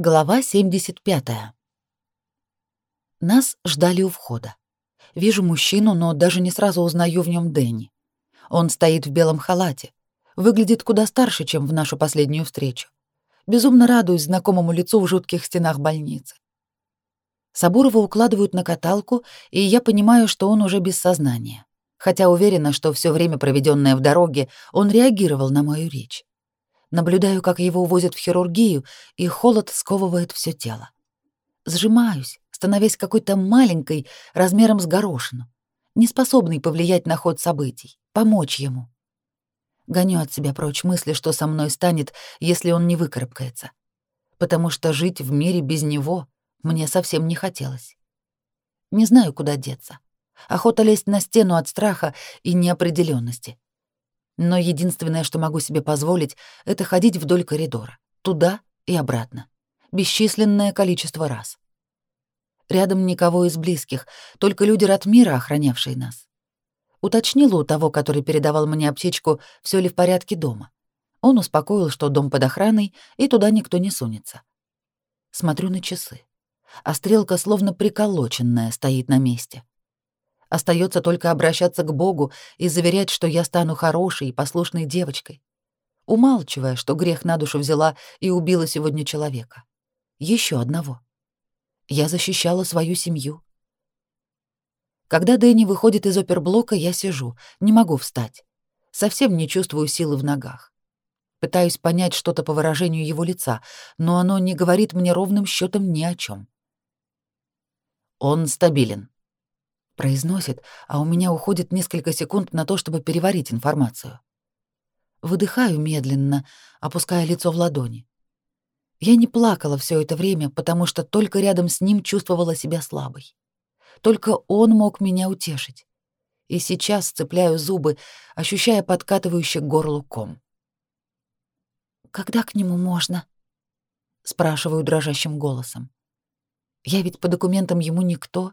Глава 75. Нас ждали у входа. Вижу мужчину, но даже не сразу узнаю в нем Дэнни. Он стоит в белом халате, выглядит куда старше, чем в нашу последнюю встречу. Безумно радуюсь знакомому лицу в жутких стенах больницы. Сабурова укладывают на каталку, и я понимаю, что он уже без сознания. Хотя уверена, что все время, проведенное в дороге, он реагировал на мою речь. Наблюдаю, как его увозят в хирургию, и холод сковывает все тело. Сжимаюсь, становясь какой-то маленькой, размером с горошину, неспособной повлиять на ход событий, помочь ему. Гоню от себя прочь мысли, что со мной станет, если он не выкарабкается. Потому что жить в мире без него мне совсем не хотелось. Не знаю, куда деться. Охота лезть на стену от страха и неопределенности. Но единственное, что могу себе позволить, это ходить вдоль коридора, туда и обратно, бесчисленное количество раз. Рядом никого из близких, только люди Ратмира, охранявшие нас. Уточнила у того, который передавал мне аптечку, все ли в порядке дома. Он успокоил, что дом под охраной, и туда никто не сунется. Смотрю на часы, а стрелка, словно приколоченная, стоит на месте. Остается только обращаться к Богу и заверять, что я стану хорошей и послушной девочкой, умалчивая, что грех на душу взяла и убила сегодня человека. Еще одного. Я защищала свою семью. Когда Дэнни выходит из оперблока, я сижу, не могу встать. Совсем не чувствую силы в ногах. Пытаюсь понять что-то по выражению его лица, но оно не говорит мне ровным счетом ни о чем. Он стабилен, произносит, а у меня уходит несколько секунд на то, чтобы переварить информацию. Выдыхаю медленно, опуская лицо в ладони. Я не плакала все это время, потому что только рядом с ним чувствовала себя слабой. Только он мог меня утешить. И сейчас цепляю зубы, ощущая подкатывающий горлу ком. «Когда к нему можно?» — спрашиваю дрожащим голосом. «Я ведь по документам ему никто,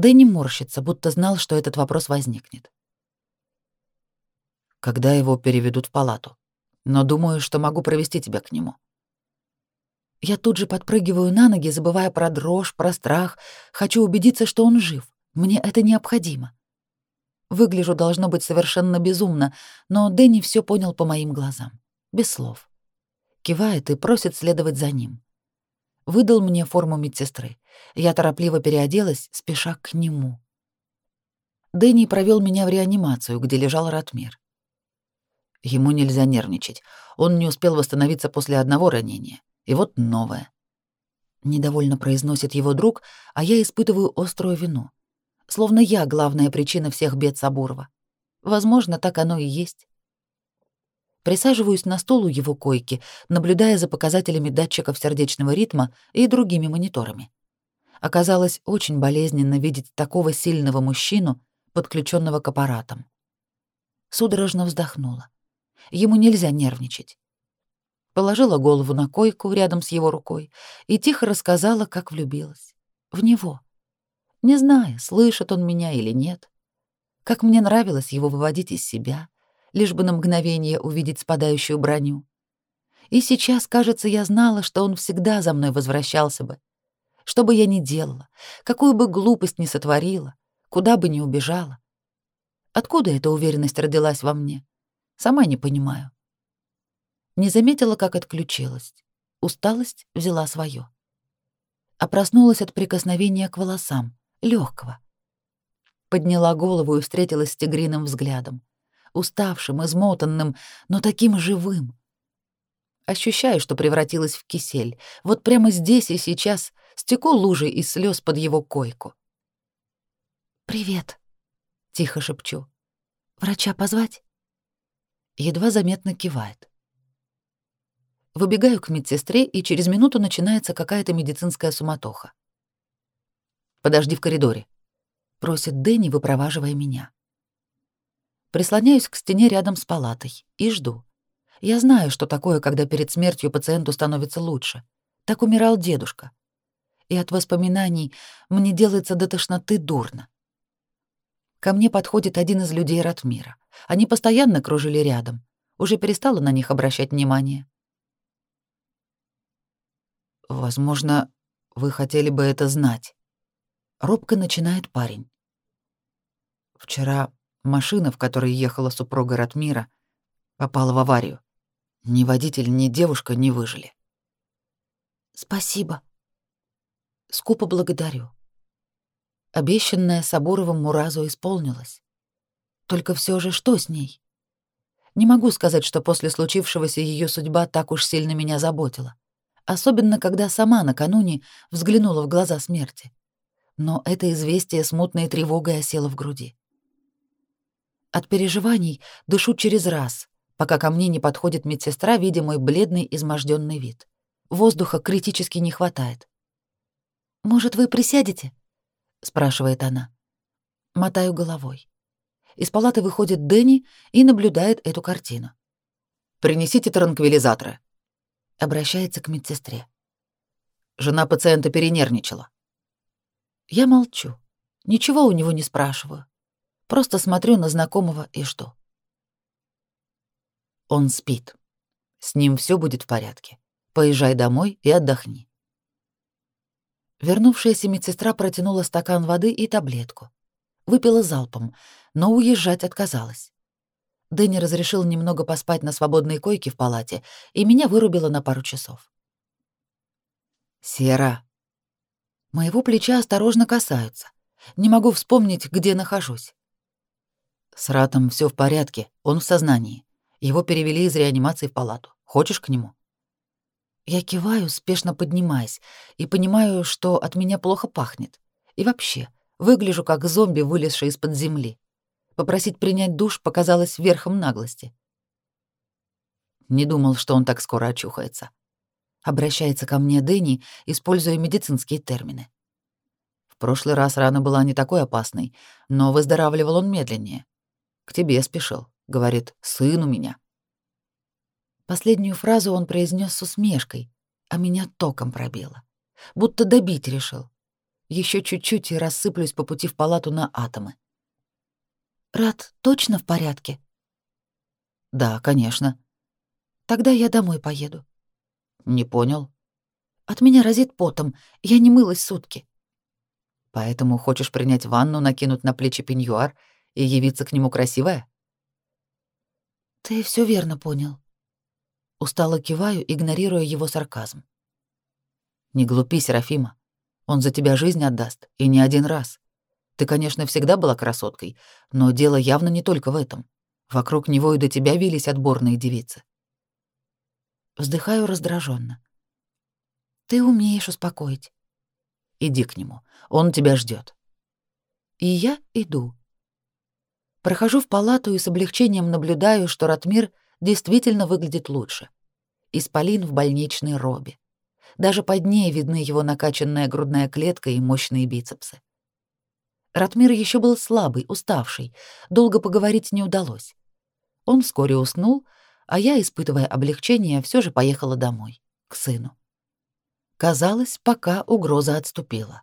Дэнни морщится, будто знал, что этот вопрос возникнет. Когда его переведут в палату. Но думаю, что могу провести тебя к нему. Я тут же подпрыгиваю на ноги, забывая про дрожь, про страх. Хочу убедиться, что он жив. Мне это необходимо. Выгляжу должно быть совершенно безумно, но Дэнни все понял по моим глазам, без слов. Кивает и просит следовать за ним выдал мне форму медсестры. Я торопливо переоделась, спеша к нему. Дэнни провел меня в реанимацию, где лежал Ратмир. Ему нельзя нервничать. Он не успел восстановиться после одного ранения. И вот новое. Недовольно произносит его друг, а я испытываю острую вину. Словно я главная причина всех бед Сабурова. Возможно, так оно и есть. Присаживаюсь на стул у его койки, наблюдая за показателями датчиков сердечного ритма и другими мониторами. Оказалось очень болезненно видеть такого сильного мужчину, подключенного к аппаратам. Судорожно вздохнула. Ему нельзя нервничать. Положила голову на койку рядом с его рукой и тихо рассказала, как влюбилась. В него. Не зная, слышит он меня или нет. Как мне нравилось его выводить из себя — лишь бы на мгновение увидеть спадающую броню. И сейчас, кажется, я знала, что он всегда за мной возвращался бы. Что бы я ни делала, какую бы глупость ни сотворила, куда бы ни убежала. Откуда эта уверенность родилась во мне? Сама не понимаю. Не заметила, как отключилась. Усталость взяла свое. А проснулась от прикосновения к волосам, легкого. Подняла голову и встретилась с тигриным взглядом уставшим, измотанным, но таким живым. Ощущаю, что превратилась в кисель. Вот прямо здесь и сейчас стеку лужей из слез под его койку. «Привет», — тихо шепчу. «Врача позвать?» Едва заметно кивает. Выбегаю к медсестре, и через минуту начинается какая-то медицинская суматоха. «Подожди в коридоре», — просит Дэнни, выпроваживая меня. Прислоняюсь к стене рядом с палатой и жду. Я знаю, что такое, когда перед смертью пациенту становится лучше. Так умирал дедушка. И от воспоминаний мне делается до тошноты дурно. Ко мне подходит один из людей Ратмира. Они постоянно кружили рядом. Уже перестала на них обращать внимание. Возможно, вы хотели бы это знать. Робко начинает парень. Вчера машина, в которой ехала супруга Ратмира, попала в аварию. Ни водитель, ни девушка не выжили. Спасибо. Скупо благодарю. Обещанное Сабуровым Муразу исполнилось. Только все же что с ней? Не могу сказать, что после случившегося ее судьба так уж сильно меня заботила, особенно когда сама накануне взглянула в глаза смерти. Но это известие смутной тревогой осело в груди. От переживаний дышу через раз, пока ко мне не подходит медсестра, видя мой бледный, изможденный вид. Воздуха критически не хватает. «Может, вы присядете?» — спрашивает она. Мотаю головой. Из палаты выходит Дэнни и наблюдает эту картину. «Принесите транквилизаторы», — обращается к медсестре. Жена пациента перенервничала. Я молчу. Ничего у него не спрашиваю. Просто смотрю на знакомого и что. Он спит. С ним все будет в порядке. Поезжай домой и отдохни. Вернувшаяся медсестра протянула стакан воды и таблетку. Выпила залпом, но уезжать отказалась. Дэнни разрешил немного поспать на свободной койке в палате, и меня вырубило на пару часов. «Сера». Моего плеча осторожно касаются. Не могу вспомнить, где нахожусь. С Ратом все в порядке, он в сознании. Его перевели из реанимации в палату. Хочешь к нему? Я киваю, спешно поднимаясь, и понимаю, что от меня плохо пахнет. И вообще, выгляжу как зомби, вылезший из-под земли. Попросить принять душ показалось верхом наглости. Не думал, что он так скоро очухается. Обращается ко мне Дэнни, используя медицинские термины. В прошлый раз рана была не такой опасной, но выздоравливал он медленнее. К тебе спешил. Говорит, сын у меня. Последнюю фразу он произнес с усмешкой, а меня током пробило. Будто добить решил. Еще чуть-чуть и рассыплюсь по пути в палату на атомы. Рад точно в порядке? Да, конечно. Тогда я домой поеду. Не понял. От меня разит потом, я не мылась сутки. Поэтому хочешь принять ванну, накинуть на плечи пеньюар и явиться к нему красивая? Ты все верно понял. Устало киваю, игнорируя его сарказм. Не глупи, Серафима. Он за тебя жизнь отдаст, и не один раз. Ты, конечно, всегда была красоткой, но дело явно не только в этом. Вокруг него и до тебя вились отборные девицы. Вздыхаю раздраженно. Ты умеешь успокоить. Иди к нему, он тебя ждет. И я иду. Прохожу в палату и с облегчением наблюдаю, что Ратмир действительно выглядит лучше. Исполин в больничной робе. Даже под ней видны его накачанная грудная клетка и мощные бицепсы. Ратмир еще был слабый, уставший, долго поговорить не удалось. Он вскоре уснул, а я, испытывая облегчение, все же поехала домой, к сыну. Казалось, пока угроза отступила.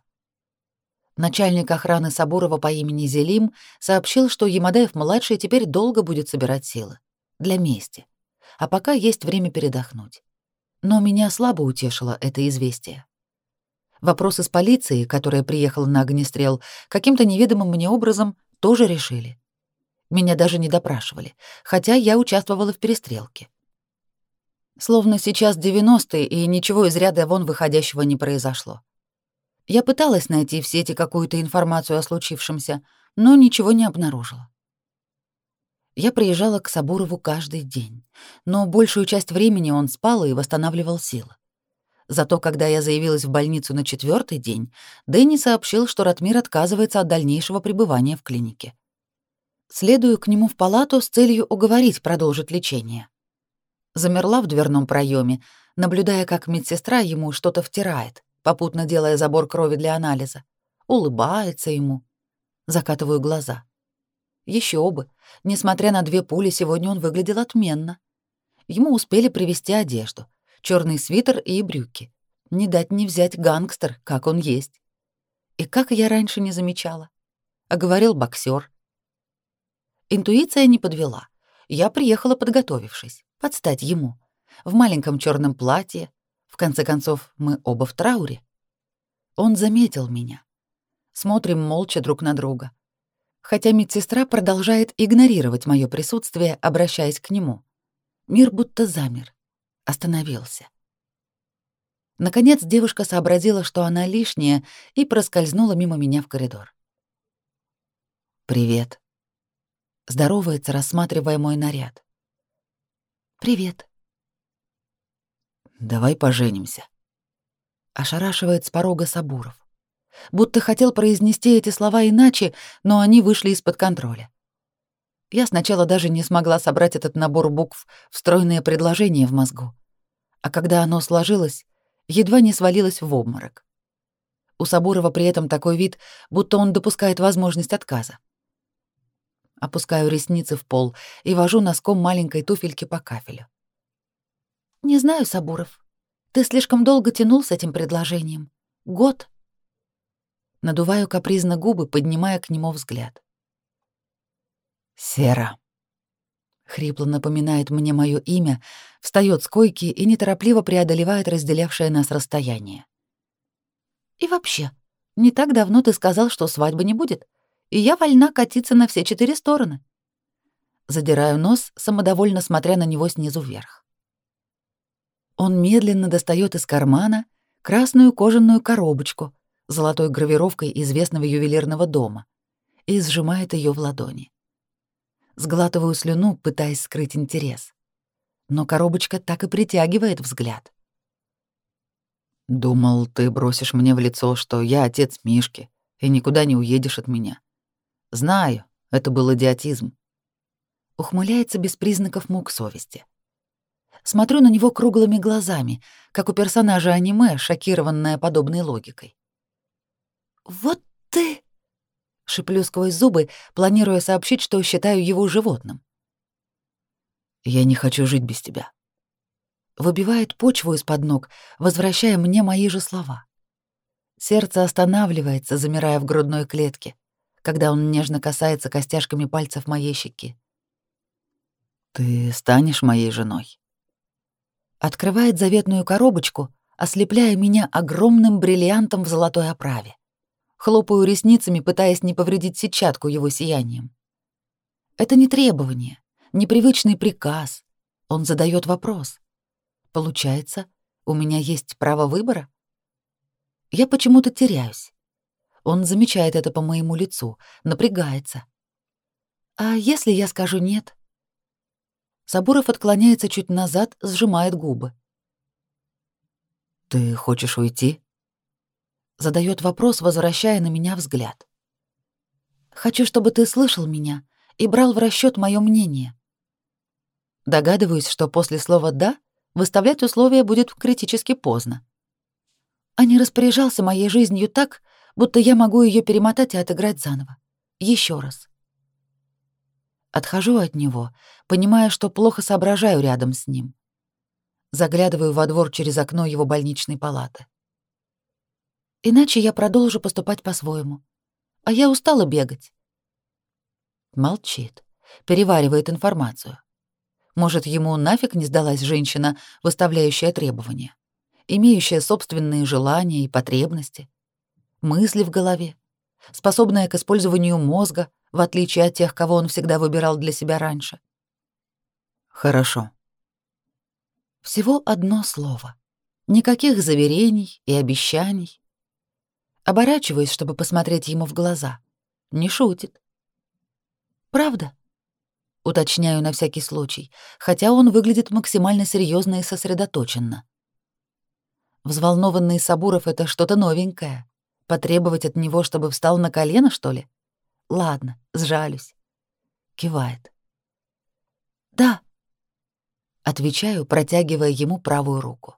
Начальник охраны Сабурова по имени Зелим сообщил, что Ямадаев-младший теперь долго будет собирать силы для мести, а пока есть время передохнуть. Но меня слабо утешило это известие. Вопросы с полицией, которая приехала на огнестрел, каким-то неведомым мне образом тоже решили. Меня даже не допрашивали, хотя я участвовала в перестрелке. Словно сейчас 90-е, и ничего из ряда вон выходящего не произошло. Я пыталась найти в сети какую-то информацию о случившемся, но ничего не обнаружила. Я приезжала к Сабурову каждый день, но большую часть времени он спал и восстанавливал силы. Зато когда я заявилась в больницу на четвертый день, Дэнни сообщил, что Ратмир отказывается от дальнейшего пребывания в клинике. Следую к нему в палату с целью уговорить продолжить лечение. Замерла в дверном проеме, наблюдая, как медсестра ему что-то втирает, попутно делая забор крови для анализа. Улыбается ему. Закатываю глаза. Еще бы. Несмотря на две пули, сегодня он выглядел отменно. Ему успели привезти одежду. черный свитер и брюки. Не дать не взять гангстер, как он есть. И как я раньше не замечала. А говорил боксер. Интуиция не подвела. Я приехала подготовившись, подстать ему. В маленьком черном платье, В конце концов, мы оба в трауре. Он заметил меня. Смотрим молча друг на друга. Хотя медсестра продолжает игнорировать мое присутствие, обращаясь к нему. Мир будто замер, остановился. Наконец девушка сообразила, что она лишняя, и проскользнула мимо меня в коридор. «Привет», — здоровается, рассматривая мой наряд. «Привет». «Давай поженимся», — ошарашивает с порога Сабуров. Будто хотел произнести эти слова иначе, но они вышли из-под контроля. Я сначала даже не смогла собрать этот набор букв в стройное предложение в мозгу. А когда оно сложилось, едва не свалилась в обморок. У Сабурова при этом такой вид, будто он допускает возможность отказа. Опускаю ресницы в пол и вожу носком маленькой туфельки по кафелю. «Не знаю, Сабуров. Ты слишком долго тянул с этим предложением. Год». Надуваю капризно губы, поднимая к нему взгляд. «Сера», — хрипло напоминает мне мое имя, встает с койки и неторопливо преодолевает разделявшее нас расстояние. «И вообще, не так давно ты сказал, что свадьбы не будет, и я вольна катиться на все четыре стороны». Задираю нос, самодовольно смотря на него снизу вверх. Он медленно достает из кармана красную кожаную коробочку золотой гравировкой известного ювелирного дома и сжимает ее в ладони. Сглатываю слюну, пытаясь скрыть интерес. Но коробочка так и притягивает взгляд. «Думал, ты бросишь мне в лицо, что я отец Мишки, и никуда не уедешь от меня. Знаю, это был идиотизм». Ухмыляется без признаков мук совести. Смотрю на него круглыми глазами, как у персонажа аниме, шокированная подобной логикой. «Вот ты...» Шиплю сквозь зубы, планируя сообщить, что считаю его животным. «Я не хочу жить без тебя». Выбивает почву из-под ног, возвращая мне мои же слова. Сердце останавливается, замирая в грудной клетке, когда он нежно касается костяшками пальцев моей щеки. «Ты станешь моей женой?» Открывает заветную коробочку, ослепляя меня огромным бриллиантом в золотой оправе. Хлопаю ресницами, пытаясь не повредить сетчатку его сиянием. Это не требование, непривычный приказ. Он задает вопрос. Получается, у меня есть право выбора? Я почему-то теряюсь. Он замечает это по моему лицу, напрягается. А если я скажу «нет»? Сабуров отклоняется чуть назад, сжимает губы. «Ты хочешь уйти?» Задает вопрос, возвращая на меня взгляд. Хочу, чтобы ты слышал меня и брал в расчет мое мнение. Догадываюсь, что после слова «да» выставлять условия будет критически поздно. А не распоряжался моей жизнью так, будто я могу ее перемотать и отыграть заново. Еще раз. Отхожу от него, понимая, что плохо соображаю рядом с ним. Заглядываю во двор через окно его больничной палаты. Иначе я продолжу поступать по-своему. А я устала бегать. Молчит, переваривает информацию. Может, ему нафиг не сдалась женщина, выставляющая требования, имеющая собственные желания и потребности, мысли в голове, способная к использованию мозга, в отличие от тех, кого он всегда выбирал для себя раньше. Хорошо. Всего одно слово. Никаких заверений и обещаний. Оборачиваюсь, чтобы посмотреть ему в глаза. Не шутит. «Правда?» Уточняю на всякий случай, хотя он выглядит максимально серьезно и сосредоточенно. Взволнованный Сабуров — это что-то новенькое. Потребовать от него, чтобы встал на колено, что ли? Ладно, сжалюсь. Кивает. «Да», — отвечаю, протягивая ему правую руку.